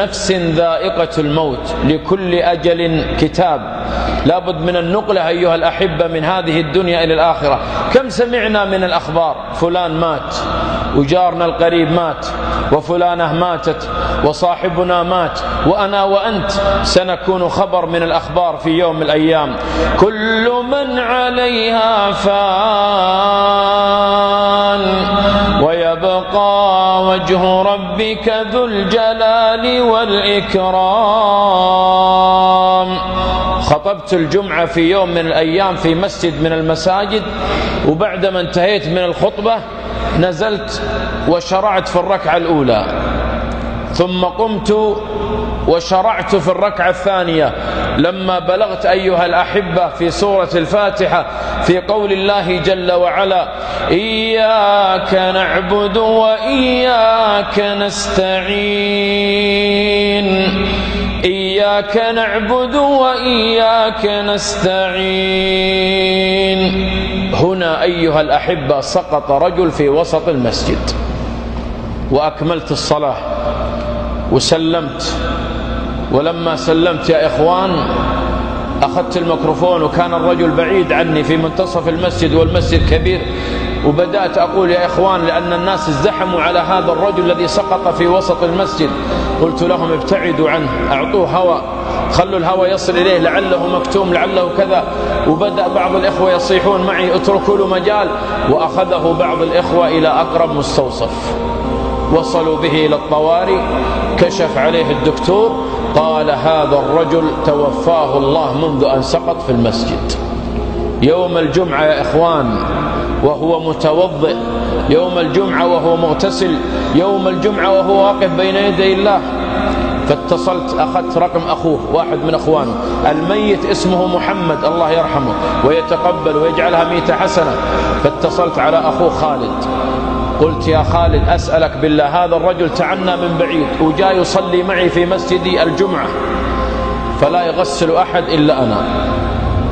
نفس ذائقة الموت لكل أجل كتاب. لابد من النقلة أيها الأحبة من هذه الدنيا إلى الآخرة. كم سمعنا من الأخبار؟ فلان مات وجارنا القريب مات وفلانة ماتت وصاحبنا مات وأنا وأنت سنكون خبر من الأخبار في يوم من الأيام. كل من عليها فان. ربك ذو الجلال والإكرام. خطبت الجمعة في يوم من الأيام في مسجد من المساجد وبعدما انتهيت من الخطبة نزلت وشرعت في الركعة الأولى. ثم قمت وشرعت في الركعة الثانية لما بلغت أيها الأحبة في سورة الفاتحة في قول الله جل وعلا إياك نعبد وإياك نستعين. إياك نعبد وإياك نستعين. هنا أيها الأحبة سقط رجل في وسط المسجد وأكملت الصلاة وسلمت. ولما سلمت يا إخوان أخذت الميكروفون وكان الرجل بعيد عني في منتصف المسجد والمسجد كبير وبدأت أقول يا إخوان لأن الناس ازدحموا على هذا الرجل الذي سقط في وسط المسجد. قلت لهم ابتعدوا عنه أعطوه هواء خلوا الهواء يصل إليه لعله مكتوم لعله كذا. وبدأ بعض الإخوة يصيحون معي اتركوا له مجال وأخذه بعض الإخوة إلى أقرب مستوصف. وصلوا به إلى الطوارئ كشف عليه الدكتور قال هذا الرجل توفاه الله منذ أن سقط في المسجد. يوم الجمعة يا إخوان وهو متوضئ. يوم الجمعة وهو مغتسل. يوم الجمعة وهو واقف بين يدي الله. فاتصلت أخذت رقم أخوه واحد من أخوانه. الميت اسمه محمد الله يرحمه ويتقبل ويجعلها ميتة حسنة. فاتصلت على أخوه خالد. قلت يا خالد أسألك بالله هذا الرجل تعنى من بعيد وجاء يصلي معي في مسجدي الجمعة فلا يغسل أحد إلا أنا.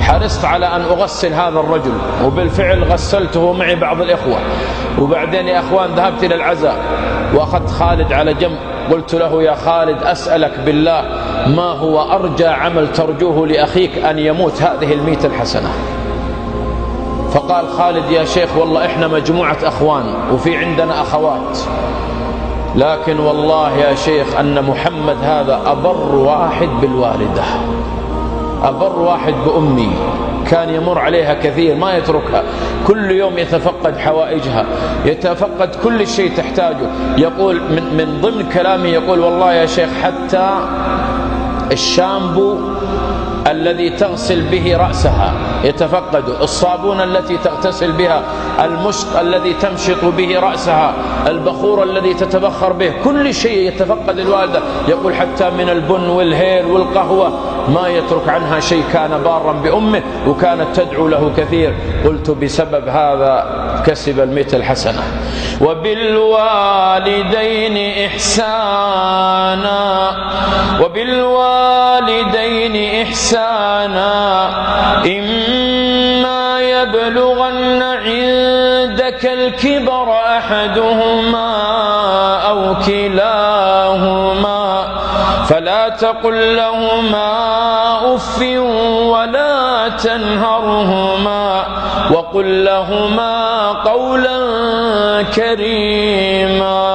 حرصت على أن أغسل هذا الرجل وبالفعل غسلته معي بعض الإخوة. وبعدين يا أخوان ذهبت إلى العزاء وأخذت خالد على جنب. قلت له يا خالد أسألك بالله ما هو أرجى عمل ترجوه لأخيك أن يموت هذه الميتة الحسنة؟ فقال خالد يا شيخ والله إحنا مجموعة أخوان وفي عندنا أخوات. لكن والله يا شيخ أن محمد هذا أبر واحد بالوالدة أبر واحد بأمي. كان يمر عليها كثير ما يتركها. كل يوم يتفقد حوائجها يتفقد كل شيء تحتاجه. يقول من, من ضمن كلامي يقول والله يا شيخ حتى الشامبو الذي تغسل به رأسها. يتفقد. الصابون التي تغتسل بها. المشط الذي تمشط به رأسها. البخور الذي تتبخر به. كل شيء يتفقد الوالدة. يقول حتى من البن والهيل والقهوة ما يترك عنها شيء كان بارا بأمه وكانت تدعو له كثير. قلت بسبب هذا كسب الميت الحسنة. وبالوالدين إحسانا وبالوالدين إحسانا. إما يبلغن عندك الكبر أحدهما أو كلاهما فلا تقل لهما أف ولا تنهرهما وقل لهما قولا كريما